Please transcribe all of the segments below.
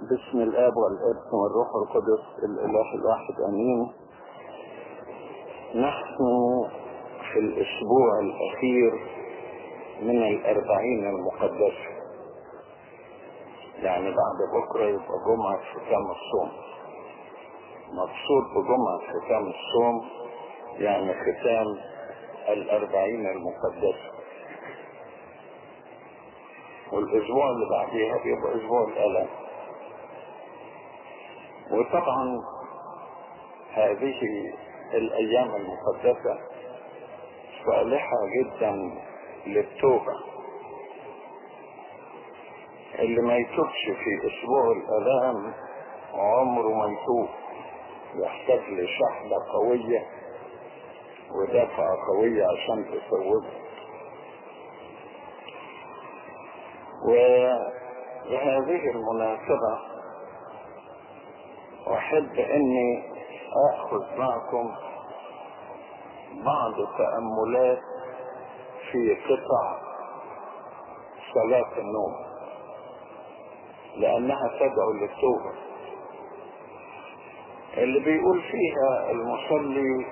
باسم الآب والابن والروح القدس الإله الواحد آمين. نحن في الأسبوع الأخير من الأربعين المقدسة يعني بعد بكرة يبقى جمعة ختام الصوم. مقصود بجمعة ختام الصوم يعني ختام الأربعين المقدسة والأسبوع اللي بعديها بيبقى أسبوع الالام وطبعا هذه الأيام المقدسة صالحة جدا للتوبة. اللي ما يتوبش في أسبوع الالام عمره ما يتوب. يحتاج لشحنة قوية ودفعة قوية عشان تصوبه وبهذه المناسبة أحب أني أخذ معكم بعض التأملات في قطع صلاة النوم لأنها تدعو للتوبة. اللي بيقول فيها المصلي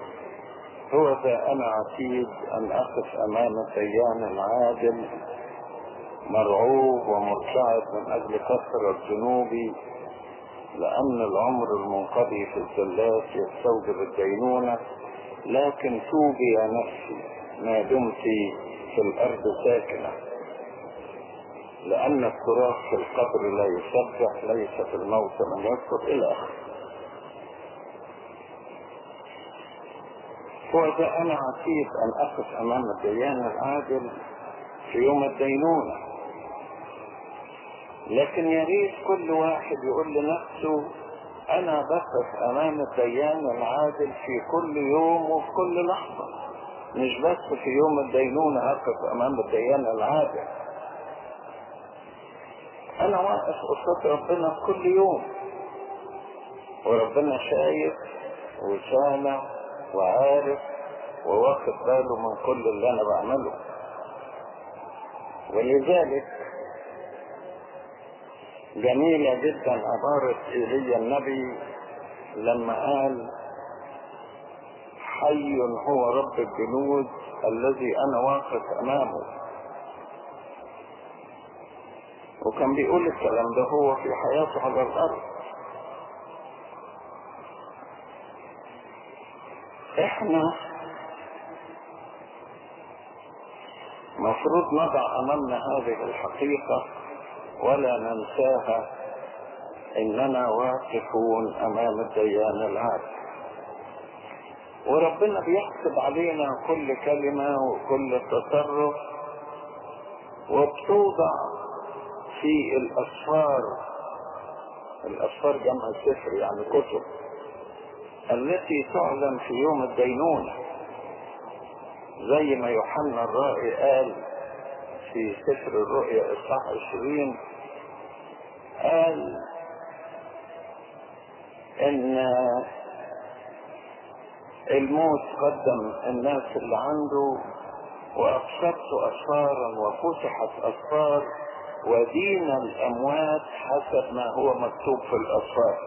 هو ذا أنا عتيد أن أقف أمام الديان العادل مرعوب ومرتعب من أجل كثرة ذنوبي لأن العمر المنقضي في الزلات يستوجب الدينونة لكن توبي يا نفسي ما دمت في الأرض ساكنة. لأن التراث في القبر لا يسبح ليس في الموت من يذكر إلى آخره. وإذا أنا عتيد أن أقف أمام الديان العادل في يوم الدينونة لكن يا ريت كل واحد يقول لنفسه أنا بقف أمام الديان العادل في كل يوم وفي كل لحظة. مش بس في يوم الدينونة اقف أمام الديان العادل. أنا واقف قصاد ربنا كل يوم. وربنا شايف وسامع وعارف وواخد باله من كل اللي أنا بعمله. ولذلك جميلة جدا. عبارة إيليا النبي لما قال حي هو رب الجنود الذي أنا واقف أمامه. وكان بيقول الكلام ده هو في حياته على الأرض. إحنا مفروض نضع أمامنا هذه الحقيقة ولا ننساها. إننا واقفون أمام الديان العادل وربنا بيحسب علينا كل كلمة وكل تصرف وبتوضع في الأسفار. الأسفار جمع سفر يعني كتب. التي تعلن في يوم الدينونة. زي ما يوحنا الرائي قال في سفر الرؤيا إصحاح عشرين قال إن الموت قدم الناس اللي عنده وابصرت اسفارا وفتحت اسفار ودين الأموات حسب ما هو مكتوب في الاسفار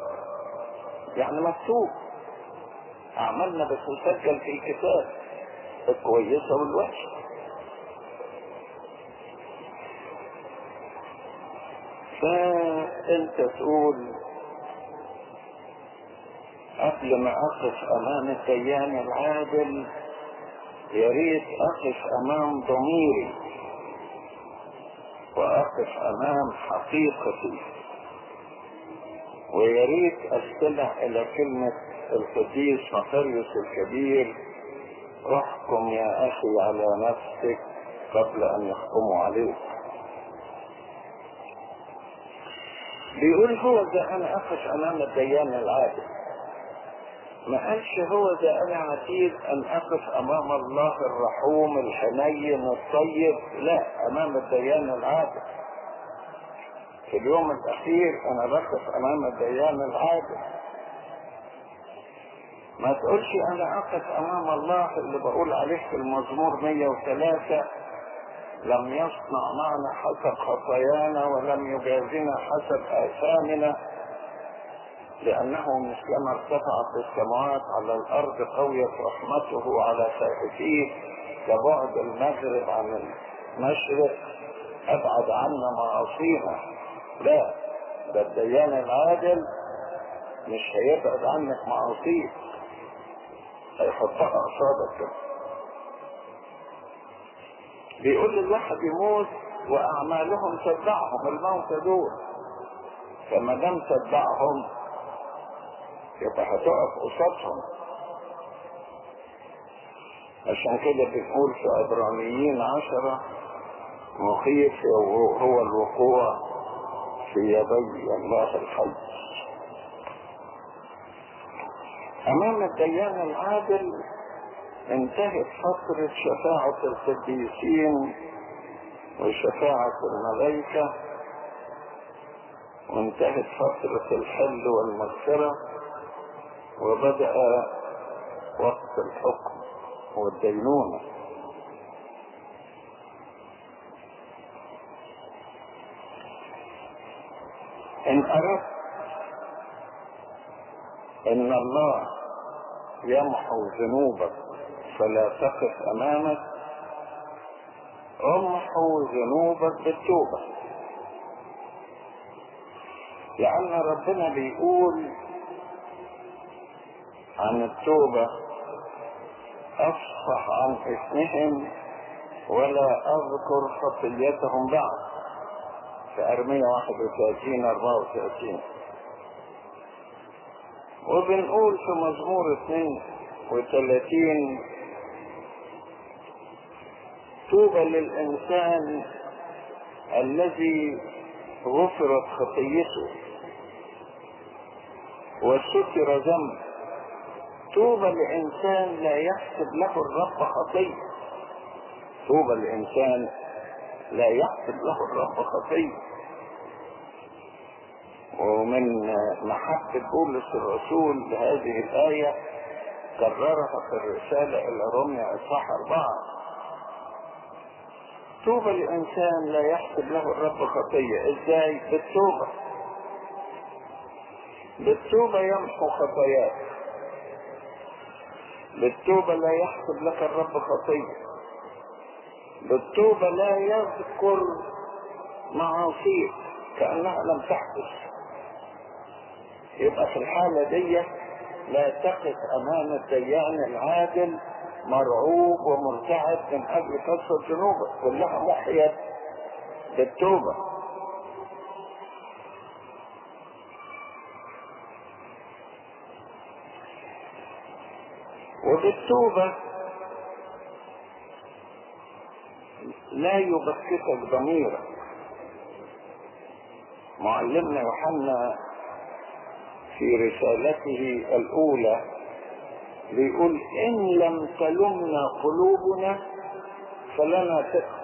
يعني مكتوب. اعمالنا بتسجل في الكتاب. الكويسه والوحشه فانت تقول؟ قبل ما أقف أمام الديان العادل يا ريت أقف أمام ضميري وأقف أمام حقيقتي ويا ريت أستمع إلى كلمة القديس مقريس الكبير احكم يا أخي على نفسك قبل أن يحكموا عليك. بيقول هو ده أنا اقف أمام الديان العادل. ما قالش هو ده أنا عتيد أن أقف أمام الله الرحوم الحنين الطيب. لا أمام الديان العادل. في اليوم الأخير أنا بقف أمام الديان العادل. ما تقولش أنا أقف أمام الله اللي بقول عليه في المزمور 103 لم يصنع معنا حسب خطايانا ولم يجازنا حسب آثامنا لأنه مثلما ارتفعت السماوات على الأرض قويت رحمته على خائفيه كبعد المغرب عن المشرق أبعد عنا معاصينا. لا ده الديان العادل مش هيبعد عنك معاصيك. هيحطها قصادك كده. بيقول الواحد يموت وأعمالهم تتبعهم الموت دول فما دام تتبعهم يبقى هتقف قصادهم. عشان كده بنقول في عبرانيين عشرة مخيف هو الوقوع في يدي الله الحي. أمام الديان العادل انتهت فترة شفاعة القديسين وشفاعة الملائكة وانتهت فترة الحل والمغفرة وبدأ وقت الحكم والدينونة. إن أردت إن الله يمحو ذنوبك فلا تقف أمامك. امحو ذنوبك بالتوبة. لأن ربنا بيقول عن التوبة أصفح عن اسمهم ولا أذكر خطيتهم بعد. في أرمية 31 34 وبنقول في مزمور 32 طوبى للإنسان الذي غفرت خطيته وستر ذنب طوبى لإنسان لا يحسب له الرب خطية طوبى لإنسان لا يحسب له الرب خطية ومن محبة بولس الرسول لهذه الآية كررها في الرسالة إلى روميا إصحاح أربعة. طوبى لإنسان لا يحسب له الرب خطية. إزاي؟ بالتوبة. بالتوبة يمحو خطاياك. بالتوبة لا يحسب لك الرب خطية. بالتوبة لا يذكر معاصيك كأنها لم تحدث. يبقى في الحالة دي لا تقف أمام الديان العادل مرعوب ومرتعب من أجل كسر ذنوبك كلها محيت بالتوبة وبالتوبة لا يبكتك ضميرك. معلمنا يوحنا في رسالته الأولى بيقول إن لم تلمنا قلوبنا فلنا ثقة.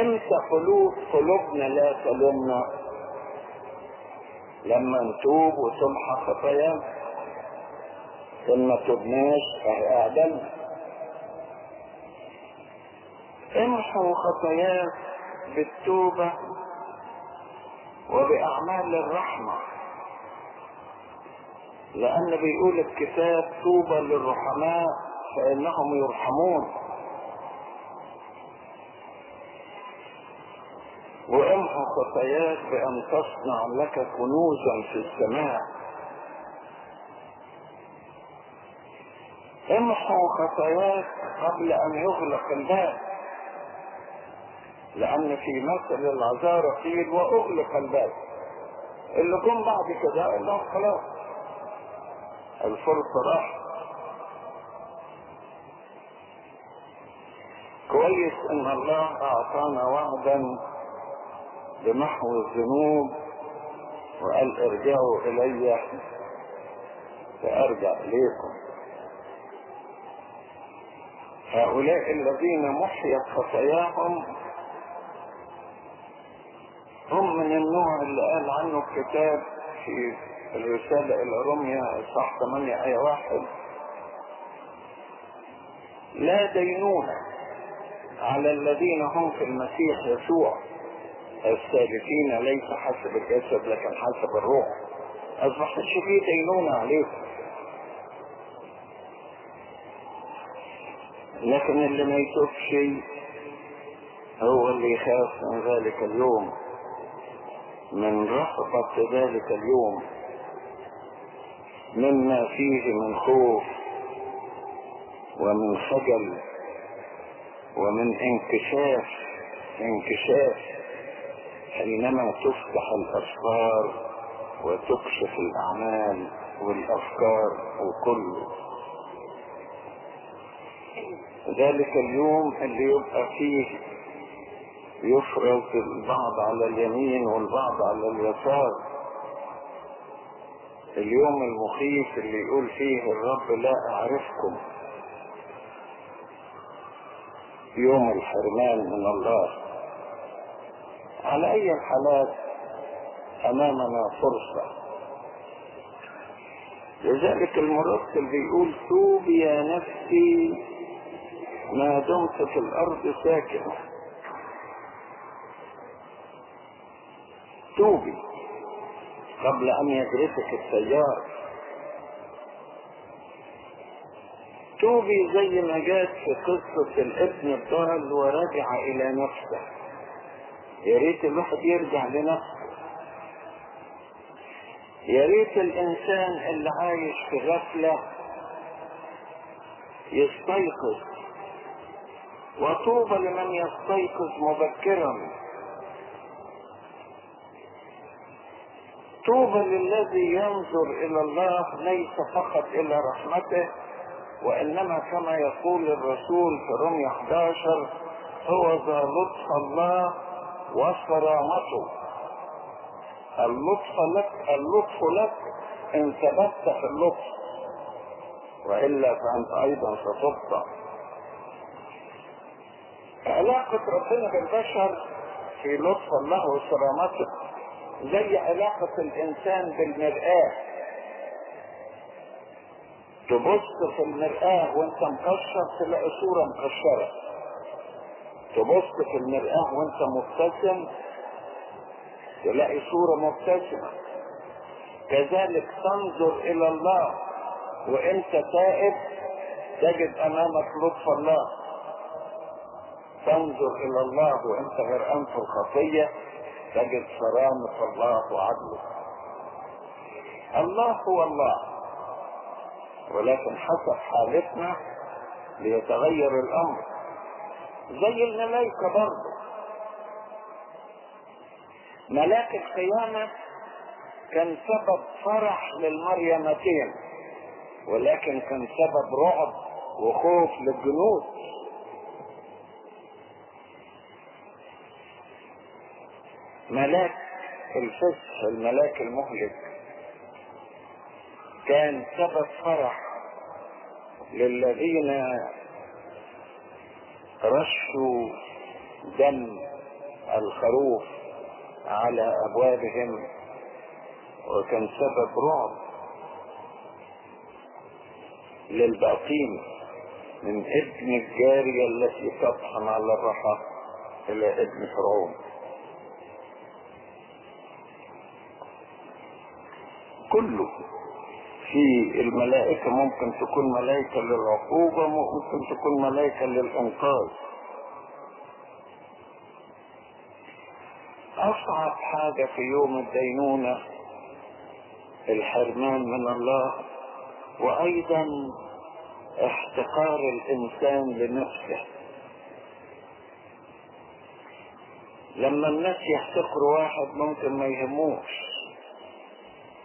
إمتى قلوب قلوبنا لا تلمنا؟ لما نتوب وتمحى خطايانا ثم تبناش اعدلنا امحوا خطاياك بالتوبة وبأعمال الرحمة. لأن بيقول الكتاب طوبى للرحماء فإنهم يرحمون. وامحو خطاياك بأن تصنع لك كنوزا في السماء. امحو خطاياك قبل أن يغلق الباب لأن في مثل العذارى قيل وأغلق الباب. اللي جم بعد كده قال لهم خلاص. الفرصة راح. كويس أن الله أعطانا وعدا بمحو الذنوب وقال ارجعوا إلي. فارجع إليكم. هؤلاء الذين محيت خطاياهم هم من النوع اللي قال عنه الكتاب في الرسالة إلى روميا صح 8 آية واحد. لا دينونة على الذين هم في المسيح يسوع. السالكين ليس حسب الجسد لكن حسب الروح. أصبحت في دينونة عليكم لكن اللي ما يتوبش هو اللي يخاف من ذلك اليوم. من رهبة ذلك اليوم. مما فيه من خوف ومن خجل ومن انكشاف انكشاف حينما تفتح الاسرار وتكشف الأعمال والأفكار وكله ذلك اليوم اللي يبقى فيه يفرز البعض على اليمين والبعض على اليسار. اليوم المخيف اللي يقول فيه الرب لا أعرفكم. يوم الحرمان من الله. على أي الحالات أمامنا فرصة؟ لذلك المرتل بيقول توبي يا نفسي ما دمت في الأرض ساكنة. توبي. قبل أن يدرسك التيار توبي زي ما جات في قصة الابن الضال ورجع إلى نفسه. يا ريت الواحد يرجع لنفسه. يا ريت الإنسان اللي عايش في غفلة يستيقظ. وطوبى لمن يستيقظ مبكرا. طوبى للذي ينظر إلى الله ليس فقط إلى رحمته وإنما كما يقول الرسول في رمي 11 هو ذا لطف الله وصرامته اللطف لك اللطف لك إن ثبت في اللطف وإلا فأنت أيضا ستبطأ علاقة ربنا بالبشر في لطف الله وصرامته زي علاقة الإنسان بالمرآة. تبص في المرآة وانت مكشر تلاقي صورة مكشرة تبص في المرآة وانت مبتسم تلاقي صورة مبتسمة. كذلك تنظر إلى الله وإنت تائب تجد أمامك لطف الله. تنظر إلى الله وإنت غرقان في الخطية. تجد صرامة الله وعدله الله هو الله. ولكن حسب حالتنا ليتغير الأمر. زي الملائكة برضه. ملاك القيامة كان سبب فرح للمريمتين ولكن كان سبب رعب وخوف للجنود. ملاك الفسح الملاك المهلك. كان سبب فرح للذين رشوا دم الخروف على أبوابهم وكان سبب رعب للباقين من ابن الجارية التي تطحن على الرحى إلى ابن فرعون. كله. في الملائكة ممكن تكون ملائكة للعقوبة ممكن تكون ملائكة للإنقاذ. أصعب حاجة في يوم الدينونة الحرمان من الله وأيضا احتقار الإنسان لنفسه. لما الناس يحتقروا واحد ممكن ما يهموش.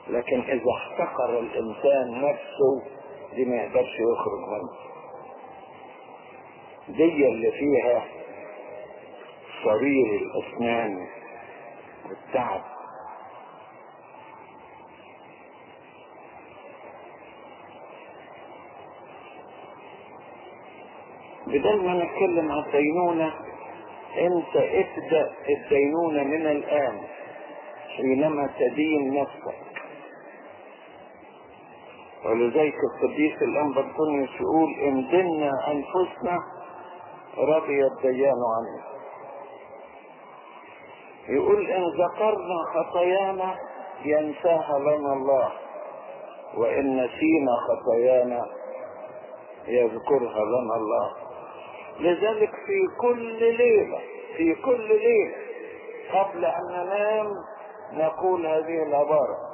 لكن إذا احتقر الإنسان نفسه دي ما يقدرش يخرج منه. دي اللي فيها صرير الأسنان والتعب. بدل ما نتكلم عن الدينونة أنت ابدأ الدينونة من الآن حينما تدين نفسك. ولذلك القديس الانبا انطونيوس يقول ان دنا أنفسنا رضي الديان عنه. يقول إن ذكرنا خطايانا ينساها لنا الله وإن نسينا خطايانا يذكرها لنا الله. لذلك في كل ليلة في كل ليلة قبل أن ننام نقول هذه العبارة.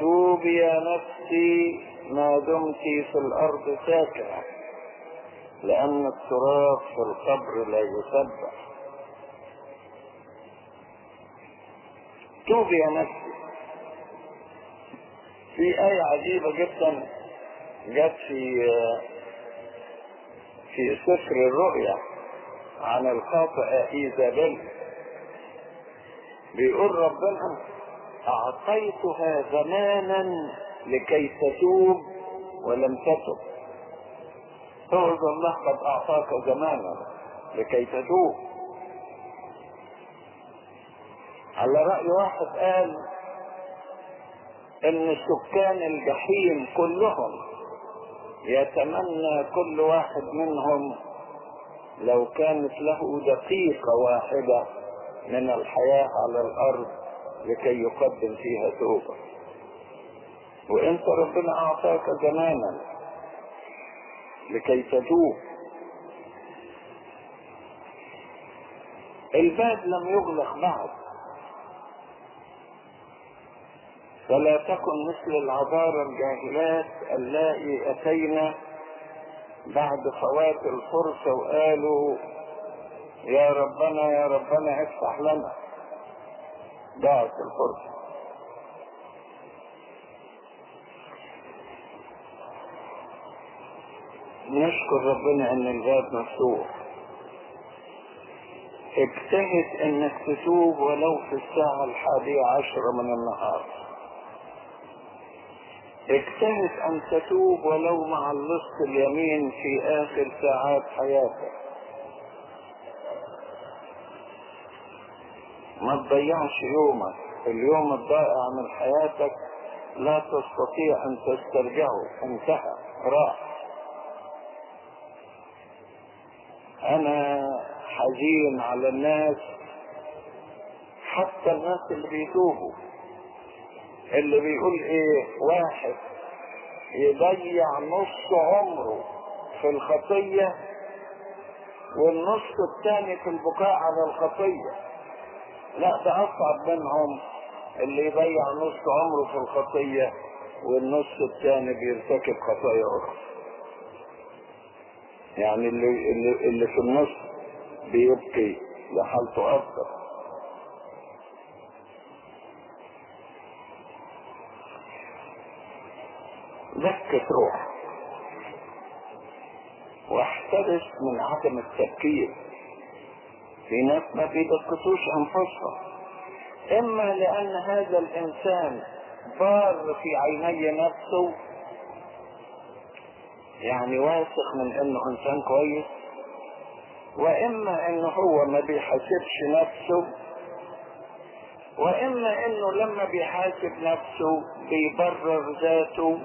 توبي يا نفسي ما دمت في الأرض ساكنة لأن التراب في القبر لا يسبح. توبي يا نفسي. في آية عجيبة جدا جت في في سفر الرؤيا عن الخاطئ إيزابيل. بيقول ربنا أعطيتها زمانا لكي تتوب ولم تتب. فوز الله قد أعطاك زمانا لكي تتوب. على رأي واحد قال إن سكان الجحيم كلهم يتمنى كل واحد منهم لو كانت له دقيقة واحدة من الحياة على الأرض. لكي يقدم فيها توبة. وانت ربنا أعطاك زمانا لكي تتوب الباب لم يغلق بعد فلا تكن مثل العذارى الجاهلات اللائي أتينا بعد فوات الفرصة وقالوا يا ربنا يا ربنا افتح لنا. ضاعت الفرصة نشكر ربنا أن الباب مفتوح. اجتهد انك تتوب ولو في الساعة الحادية عشرة من النهار. اجتهد أن تتوب ولو مع اللص اليمين في آخر ساعات حياتك. ما تضيعش يومك. اليوم الضائع من حياتك لا تستطيع أن تسترجعه. انتهى. راح. أنا حزين على الناس. حتى الناس اللي بيتوبوا. اللي بيقول إيه؟ واحد يضيع نص عمره في الخطية والنص الثاني في البكاء على الخطية. لا ده اصعب منهم اللي يضيع نص عمره في الخطية والنص الثاني بيرتكب خطايا أخرى. يعني اللي, اللي, اللي في النص بيبكي لحالته افضل ذكت روح. واحترس من عدم التفكير. في ناس ما بيدقسوش أنفسهم. إما لأن هذا الإنسان بار في عيني نفسه يعني واثق من إنه إنسان كويس وإما إنه هو ما بيحاسبش نفسه وإما إنه لما بيحاسب نفسه بيبرر ذاته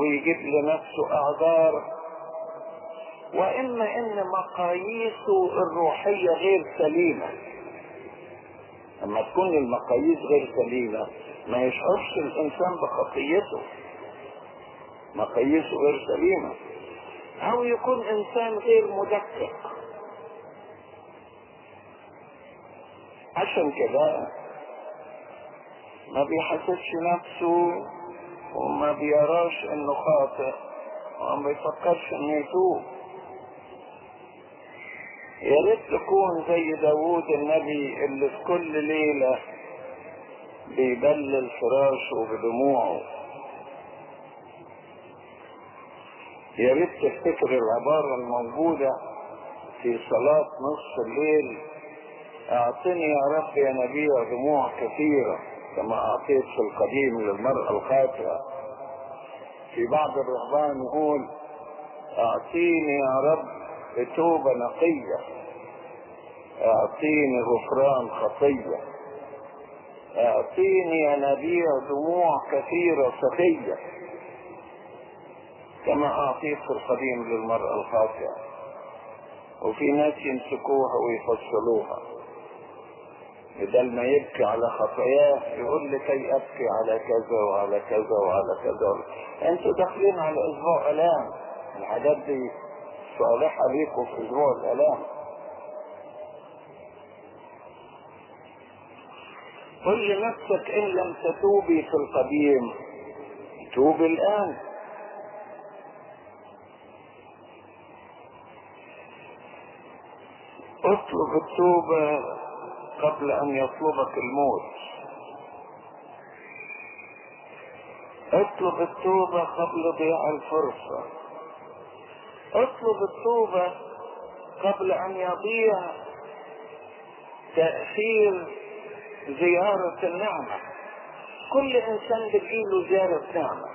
ويجيب لنفسه أعذار. واما إن مقاييسه الروحية غير سليمة. لما تكون المقاييس غير سليمة ما يشعرش الإنسان بخطيته. مقاييسه غير سليمة. أو يكون إنسان غير مدقق. عشان كده ما بيحسسش نفسه وما بيراش إنه خاطئ وما بيفكرش إنه يتوب. يا ريت تكون زي داوود النبي اللي في كل ليلة بيبلل فراشه بدموعه. يا ريت تفتكر العبارة الموجودة في صلاة نصف الليل. أعطني يا رب يا نبي دموع كثيرة كما أعطيت في القديم للمرأة الخاطئة في بعض الرهبان يقول أعطيني يا رب توبة نقية. أعطيني غفران خطية. أعطيني يا نبي دموع كثيرة سخية. كما أعطيت في القديم للمرأة الخاطئة. وفي ناس يمسكوها ويفصلوها. بدل ما يبكي على خطاياه يقول لكي أبكي على كذا وعلى كذا وعلى كذا. أنتوا داخلين على أسبوع الام الحاجات دي صالحة ليكم في أسبوع الألام. قل لنفسك إن لم تتوبي في القديم توبي الآن. اطلب التوبة قبل أن يطلبك الموت. اطلب التوبة قبل ضياع الفرصة. اطلب التوبة قبل أن يضيع تأثير زيارة النعمة. كل إنسان بتجيله زيارة نعمة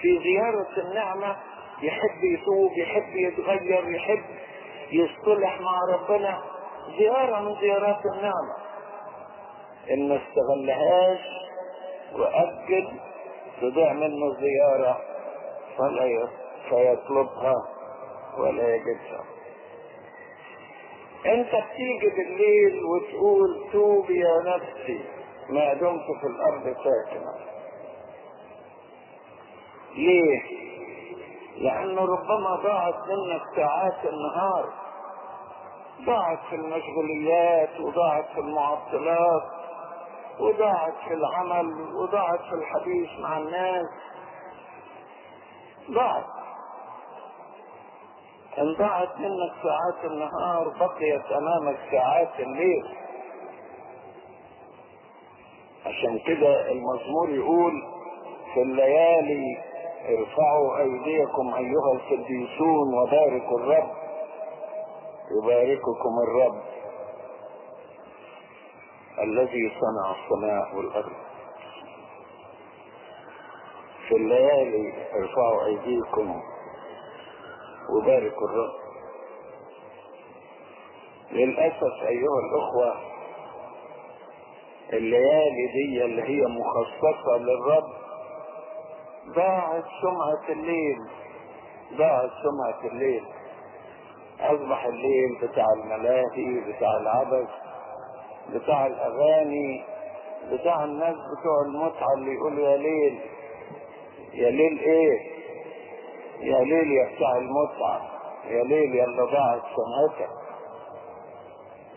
في زيارة النعمة يحب يتوب يحب يتغير يحب يصطلح مع ربنا. زيارة من زيارات النعمة. إن ما استغلهاش واجل تضيع منه الزيارة فلا فيطلبها. ولا يجدها أنت بتيجي بالليل وتقول توب يا نفسي ما دمت في الأرض ساكنة. ليه؟ لأن ربما ضاعت منك ساعات النهار ضاعت في المشغوليات وضاعت في المعطلات وضاعت في العمل وضاعت في الحديث مع الناس. ضاعت. إن ضاعت منك ساعات النهار بقيت أمامك ساعات الليل. عشان كده المزمور يقول في الليالي ارفعوا أيديكم أيها القديسون وباركوا الرب. يبارككم الرب الذي صنع السماء والأرض. في الليالي ارفعوا أيديكم وباركوا الرب. للأسف أيها الأخوة الليالي دي اللي هي مخصصة للرب ضاعت سمعة الليل ضاعت سمعة الليل. أصبح الليل بتاع الملاهي بتاع العبث بتاع الأغاني بتاع الناس بتوع المتعة اللي يقولوا يا ليل يا ليل إيه؟ يا ليل يا بتاع المتعة يا ليل يا اللي ضاعت سمعتك.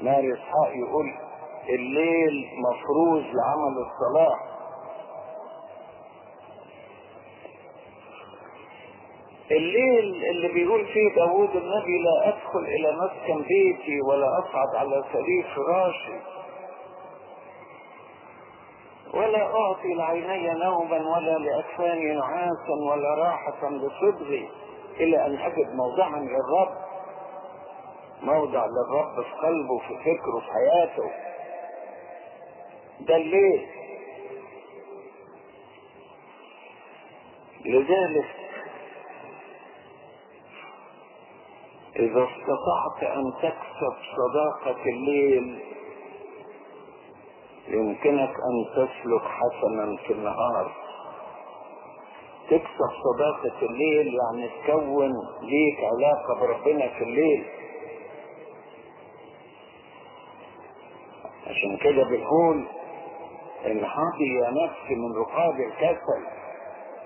ماري اسحاق يقول الليل مفروض لعمل الصلاح الليل اللي بيقول فيه داود النبي لا أدخل إلى مسكن بيتي ولا أصعد على سرير فراشي. ولا أعطي لعيني نوما ولا لأكفاني نعاسا ولا راحة لصدغي إلى أن أجد موضعا للرب. موضع للرب في قلبه في فكره في حياته. ده الليل. لذلك إذا استطعت أن تكسب صداقة الليل يمكنك أن تسلك حسنا في النهار. تكسب صداقة الليل يعني تكون ليك علاقة بربنا في الليل. عشان كده بيقول انحطي يا نفسي من رقاب الكسل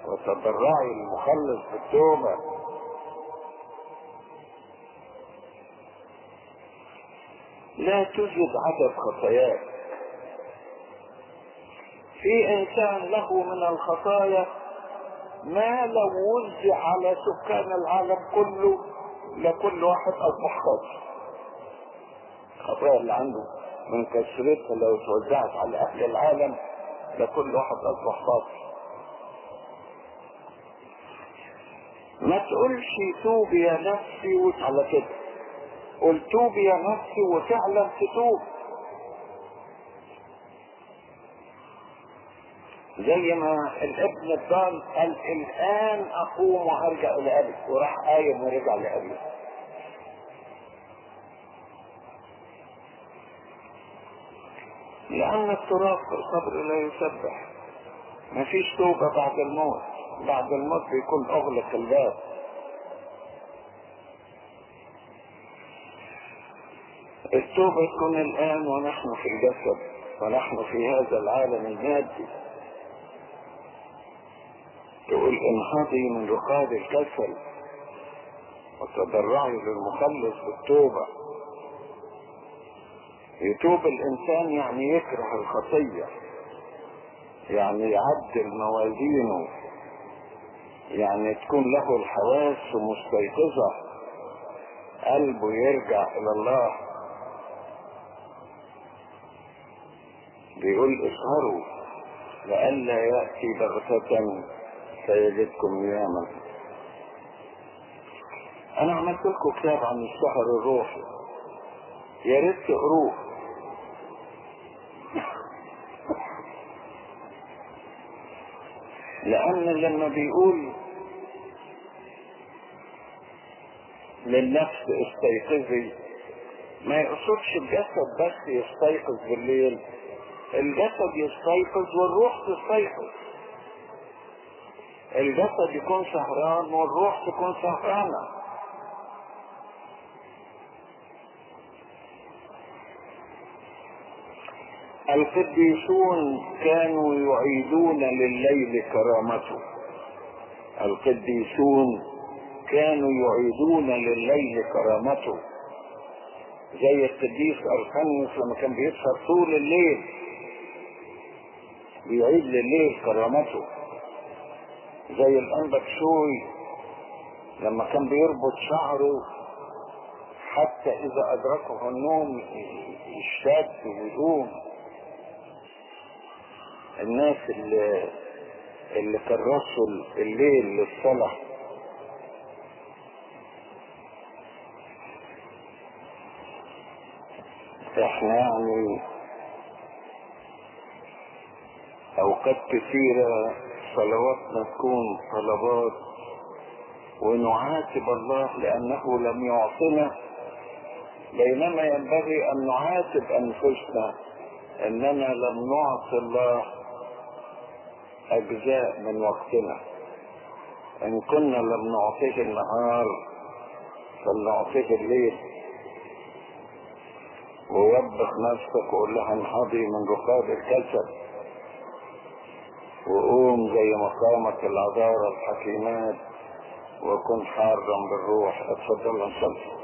وتضرعي المخلص بالتوبة. لا توجد عدد خطاياك. في إنسان له من الخطايا ما لو وزع على سكان العالم كله لكل واحد اصبح خاطئ الخطايا اللي عنده من كثرتها لو توزعت على أهل العالم لكل واحد اصبح خاطئ ما تقولش توب يا نفسي وعلى كده. قل توب يا نفسي وفعلا تتوب. زي ما الابن الضال قال الآن أقوم وأرجع إلى أبي. وراح قايم ورجع لابي لأن التراب في القبر لا يسبح. مفيش توبة بعد الموت. بعد الموت بيكون أغلق الباب. التوبة تكون الآن ونحن في الجسد ونحن في هذا العالم المادي. تقول انهضي من رقاد الكسل وتضرعي للمخلص بالتوبة. يتوب الإنسان يعني يكره الخطية يعني يعدل موازينه يعني تكون له الحواس مستيقظة قلبه يرجع إلى الله. بيقول اسهروا لئلا يأتي بغتة فيجدكم نياما أنا عملت لكم كتاب عن السحر الروحي. يا ريت تقروه. لأن لما بيقول للنفس استيقظي ما يقصدش الجسد بس يستيقظ بالليل. الجسد يستيقظ والروح تستيقظ. الجسد يكون سهران والروح تكون سهرانة القديسون كانوا يعيدون لليل كرامته. القديسون كانوا يعيدون لليل كرامته. زي القديس ارخانيوس لما كان بيسهر طول الليل بيعيد لليل كرامته. زي الانبا شوي لما كان بيربط شعره حتى إذا أدركه النوم يشتد ويقوم. الناس اللي اللي كرسوا الليل للصلاة. إحنا يعني أوقات كثيرة صلواتنا تكون طلبات ونعاتب الله لأنه لم يعطنا بينما ينبغي أن نعاتب أنفسنا إننا لم نعطي الله أجزاء من وقتنا. إن كنا لم نعطيه النهار فلنعطيه الليل. ووبخ نفسك وقول لها انهضي من رقاد الكسل. وقوم زي مقامك العذارى الحكيمات وكن حارا بالروح. اتفضل نصلي